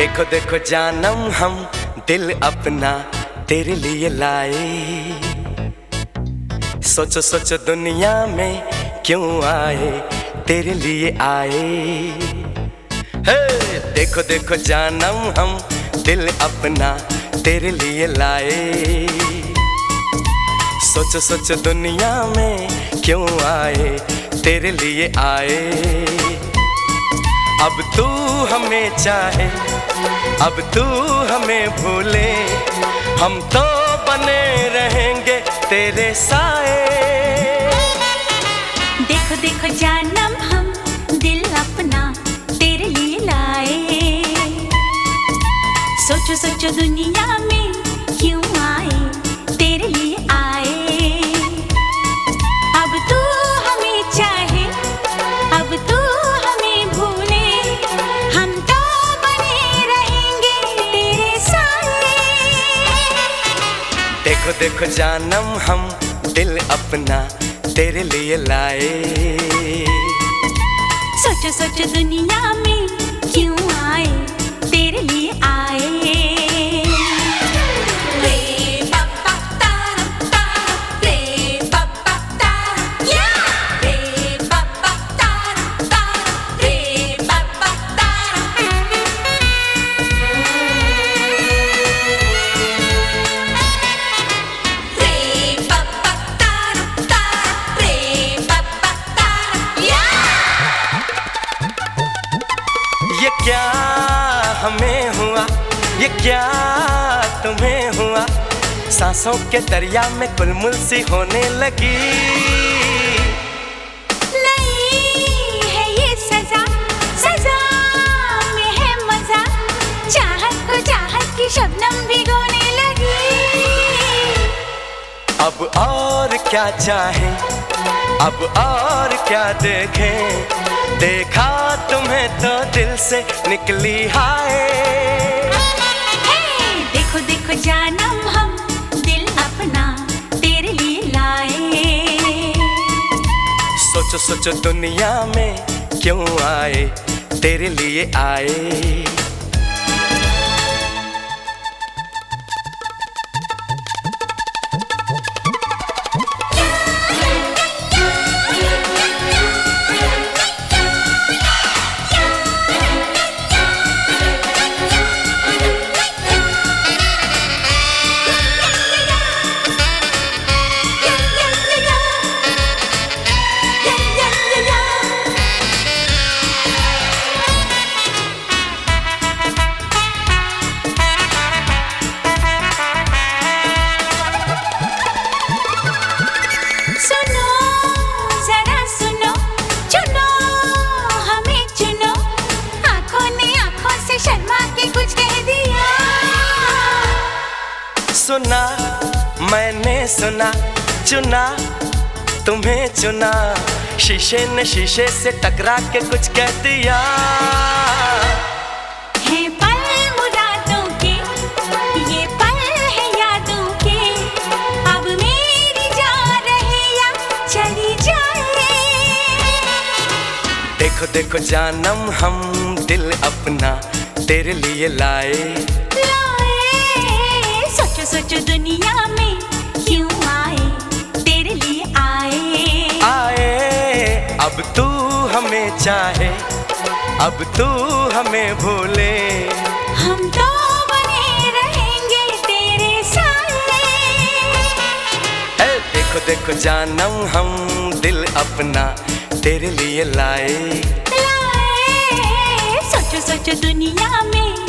देखो देखो जानम हम, दिल अपना तेरे लिए लाए। सोचो सोचो दुनिया में क्यों आए, तेरे लिए आए। हे देखो देखो जानम हम, दिल अपना तेरे लिए लाए। सोचो सोचो दुनिया में क्यों आए, तेरे लिए आए। अब तू हमें चाहे अब तू हमें भूले, हम तो बने रहेंगे तेरे साए। देखो देखो जानम हम दिल अपना तेरे लिए लाए। सोचो सोचो दुनिया में देखो जानम हम, दिल अपना तेरे लिए लाए। सोचो सोचो दुनिया में क्यों आए? तेरे लिए आए। हमें हुआ ये क्या तुम्हें हुआ? सांसों के दरिया में कुलमुल सी होने लगी। ये सजा सजा है मज़ा। चाहत को चाहत की शबनम भिगोने लगी। अब और क्या चाहे? अब और क्या देखे? देखा तुम्हें तो दिल से निकली हाय। देखो देखो जानम हम दिल अपना तेरे लिए लाए। सोचो सोचो दुनिया में क्यों आए? तेरे लिए आए। सुना मैंने सुना चुना तुम्हें चुना। शीशे ने शीशे से टकरा के कुछ कह दिया। पल मुरादों के ये पल यादों के। अब मेरी जा रहे या चली जाए। देखो देखो जानम हम दिल अपना तेरे लाए लाए। सोचो सोचो दुनिया में क्यों आए? तेरे लिए आए। आए अब तू हमें चाहे अब तू हमें भूले। हम तो बने रहेंगे तेरे ए, देखो देखो जानम हम दिल अपना तेरे लिए लाए। लाए सोचो सोचो दुनिया में